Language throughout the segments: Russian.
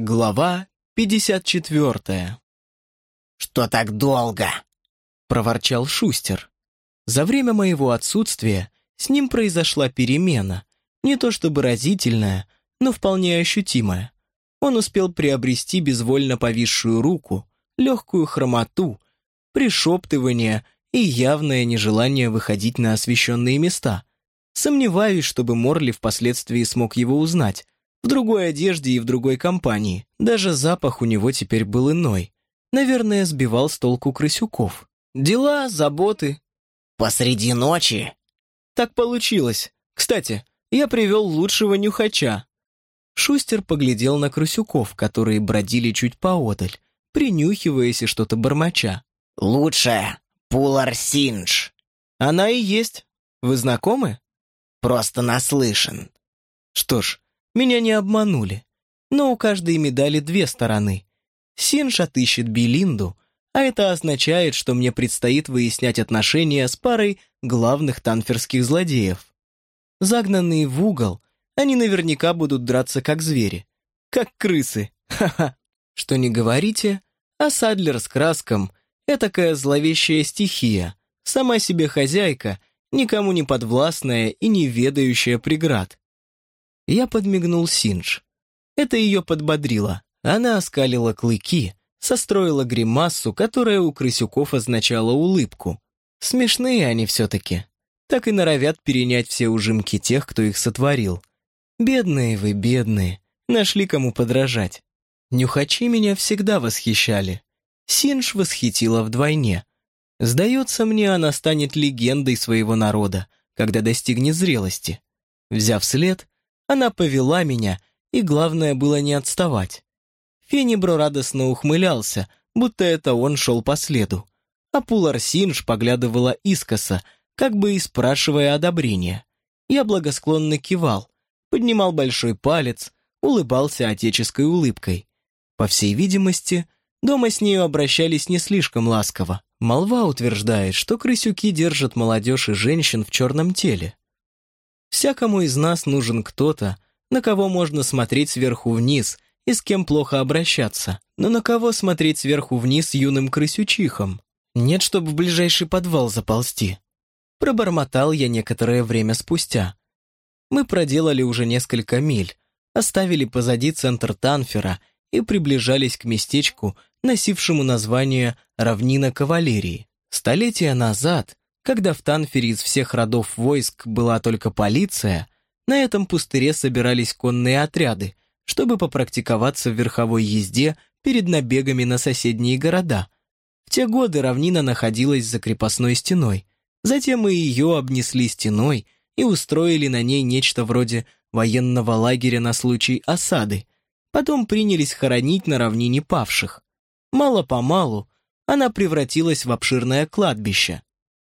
Глава 54 «Что так долго?» — проворчал Шустер. За время моего отсутствия с ним произошла перемена, не то чтобы разительная, но вполне ощутимая. Он успел приобрести безвольно повисшую руку, легкую хромоту, пришептывание и явное нежелание выходить на освещенные места. Сомневаюсь, чтобы Морли впоследствии смог его узнать, в другой одежде и в другой компании. Даже запах у него теперь был иной. Наверное, сбивал с толку крысюков. Дела, заботы. «Посреди ночи?» Так получилось. Кстати, я привел лучшего нюхача. Шустер поглядел на крысюков, которые бродили чуть поодаль, принюхиваясь и что-то бормоча. «Лучшая. Пулар Синдж». «Она и есть. Вы знакомы?» «Просто наслышан». Что ж, меня не обманули. Но у каждой медали две стороны. Синж отыщет Белинду, а это означает, что мне предстоит выяснять отношения с парой главных танферских злодеев. Загнанные в угол, они наверняка будут драться как звери. Как крысы. Ха-ха. Что не говорите, а Садлер с краском — этакая зловещая стихия, сама себе хозяйка, никому не подвластная и не ведающая преград. Я подмигнул Синдж. Это ее подбодрило. Она оскалила клыки, состроила гримассу, которая у крысюков означала улыбку. Смешные они все-таки. Так и норовят перенять все ужимки тех, кто их сотворил. Бедные вы, бедные. Нашли кому подражать. Нюхачи меня всегда восхищали. Синдж восхитила вдвойне. Сдается мне, она станет легендой своего народа, когда достигнет зрелости. Взяв след, она повела меня, и главное было не отставать. Фенибро радостно ухмылялся, будто это он шел по следу. А Пулар Синж поглядывала искоса, как бы и спрашивая одобрения. Я благосклонно кивал, поднимал большой палец, улыбался отеческой улыбкой. По всей видимости, дома с нею обращались не слишком ласково. Молва утверждает, что крысюки держат молодежь и женщин в черном теле. Всякому из нас нужен кто-то, на кого можно смотреть сверху вниз и с кем плохо обращаться. Но на кого смотреть сверху вниз юным крысючихом? Нет, чтобы в ближайший подвал заползти. Пробормотал я некоторое время спустя. Мы проделали уже несколько миль, оставили позади центр Танфера и приближались к местечку, носившему название «Равнина кавалерии». Столетия назад когда в Танфере из всех родов войск была только полиция, на этом пустыре собирались конные отряды, чтобы попрактиковаться в верховой езде перед набегами на соседние города. В те годы равнина находилась за крепостной стеной. Затем мы ее обнесли стеной и устроили на ней нечто вроде военного лагеря на случай осады. Потом принялись хоронить на равнине павших. Мало-помалу она превратилась в обширное кладбище.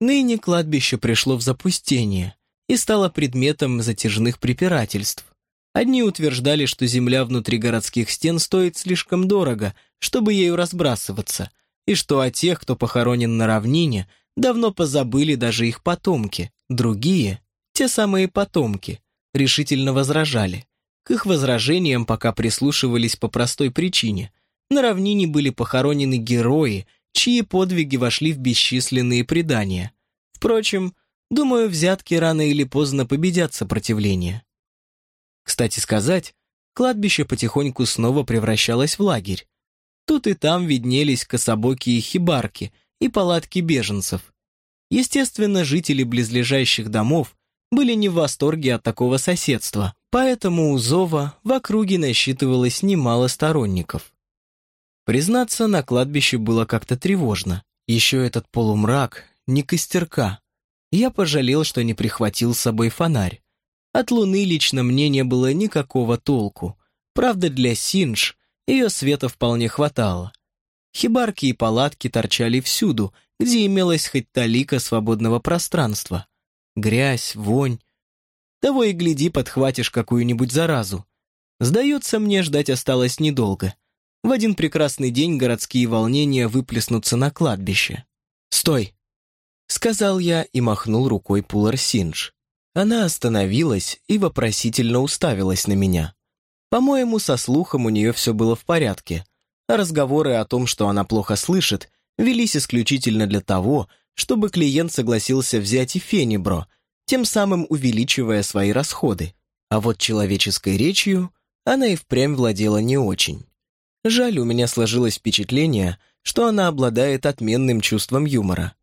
Ныне кладбище пришло в запустение и стало предметом затяжных препирательств. Одни утверждали, что земля внутри городских стен стоит слишком дорого, чтобы ею разбрасываться, и что о тех, кто похоронен на равнине, давно позабыли даже их потомки. Другие, те самые потомки, решительно возражали. К их возражениям пока прислушивались по простой причине. На равнине были похоронены герои, чьи подвиги вошли в бесчисленные предания. Впрочем, думаю, взятки рано или поздно победят сопротивление. Кстати сказать, кладбище потихоньку снова превращалось в лагерь. Тут и там виднелись кособокие хибарки и палатки беженцев. Естественно, жители близлежащих домов были не в восторге от такого соседства, поэтому у Зова в округе насчитывалось немало сторонников. Признаться, на кладбище было как-то тревожно. Еще этот полумрак, ни костерка. Я пожалел, что не прихватил с собой фонарь. От луны лично мне не было никакого толку. Правда, для Синж ее света вполне хватало. Хибарки и палатки торчали всюду, где имелось хоть талика свободного пространства. Грязь, вонь. Того и гляди, подхватишь какую-нибудь заразу. Сдается мне, ждать осталось недолго. В один прекрасный день городские волнения выплеснутся на кладбище. «Стой!» — сказал я и махнул рукой Пулар Синдж. Она остановилась и вопросительно уставилась на меня. По-моему, со слухом у нее все было в порядке, а разговоры о том, что она плохо слышит, велись исключительно для того, чтобы клиент согласился взять и фенибро, тем самым увеличивая свои расходы. А вот человеческой речью она и впрямь владела не очень. Жаль, у меня сложилось впечатление, что она обладает отменным чувством юмора.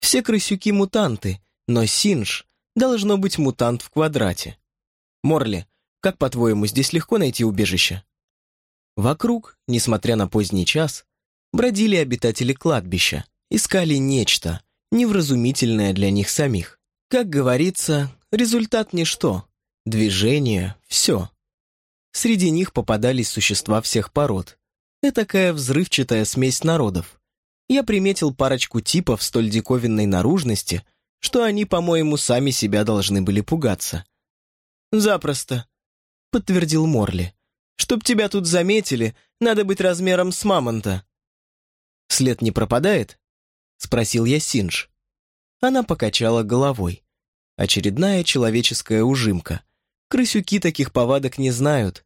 Все крысюки мутанты, но Синж должно быть мутант в квадрате. Морли, как по-твоему, здесь легко найти убежище? Вокруг, несмотря на поздний час, бродили обитатели кладбища, искали нечто, невразумительное для них самих. Как говорится, результат ничто, движение — все. Среди них попадались существа всех пород. Этакая взрывчатая смесь народов. Я приметил парочку типов столь диковинной наружности, что они, по-моему, сами себя должны были пугаться. «Запросто», — подтвердил Морли. «Чтоб тебя тут заметили, надо быть размером с мамонта». «След не пропадает?» — спросил я Синж. Она покачала головой. Очередная человеческая ужимка. Крысюки таких повадок не знают.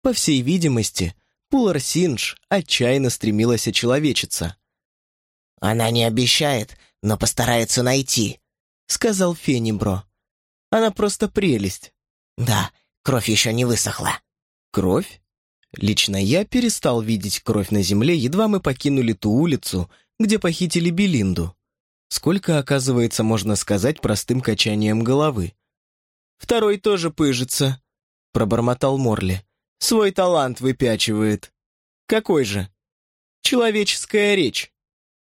По всей видимости, Пулар Синж отчаянно стремилась очеловечиться. «Она не обещает, но постарается найти», — сказал Фенибро. «Она просто прелесть». «Да, кровь еще не высохла». «Кровь?» Лично я перестал видеть кровь на земле, едва мы покинули ту улицу, где похитили Белинду. Сколько, оказывается, можно сказать простым качанием головы. «Второй тоже пыжится», — пробормотал Морли. «Свой талант выпячивает». «Какой же?» «Человеческая речь».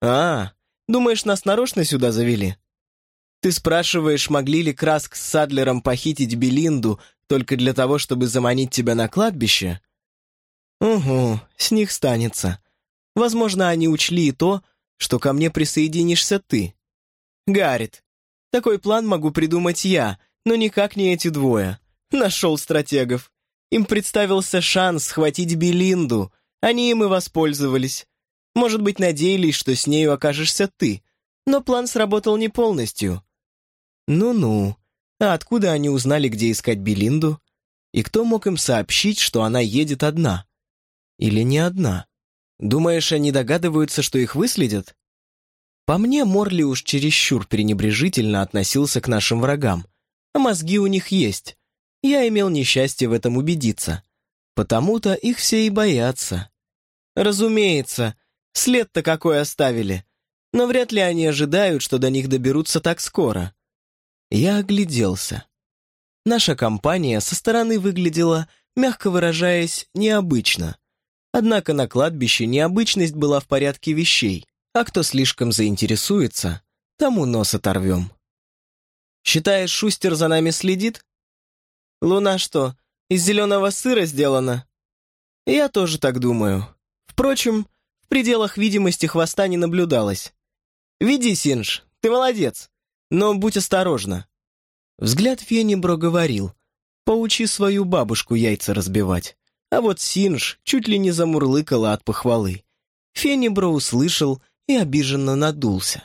«А, думаешь, нас нарочно сюда завели?» «Ты спрашиваешь, могли ли Краск с Садлером похитить Белинду только для того, чтобы заманить тебя на кладбище?» «Угу, с них станется. Возможно, они учли и то, что ко мне присоединишься ты. Гаррит, такой план могу придумать я, но никак не эти двое. Нашел стратегов. Им представился шанс схватить Белинду. Они им и воспользовались. Может быть, надеялись, что с нею окажешься ты. Но план сработал не полностью. Ну-ну. А откуда они узнали, где искать Белинду? И кто мог им сообщить, что она едет одна? Или не одна? Думаешь, они догадываются, что их выследят? По мне, Морли уж чересчур пренебрежительно относился к нашим врагам. А мозги у них есть. Я имел несчастье в этом убедиться. Потому-то их все и боятся. Разумеется, след-то какой оставили. Но вряд ли они ожидают, что до них доберутся так скоро. Я огляделся. Наша компания со стороны выглядела, мягко выражаясь, необычно. Однако на кладбище необычность была в порядке вещей, а кто слишком заинтересуется, тому нос оторвем. «Считаешь, Шустер за нами следит?» «Луна что, из зеленого сыра сделана?» «Я тоже так думаю. Впрочем, в пределах видимости хвоста не наблюдалось. Веди, Синж, ты молодец, но будь осторожна». Взгляд Фенибро говорил, «Поучи свою бабушку яйца разбивать». А вот Синж чуть ли не замурлыкала от похвалы. Фенибро услышал и обиженно надулся.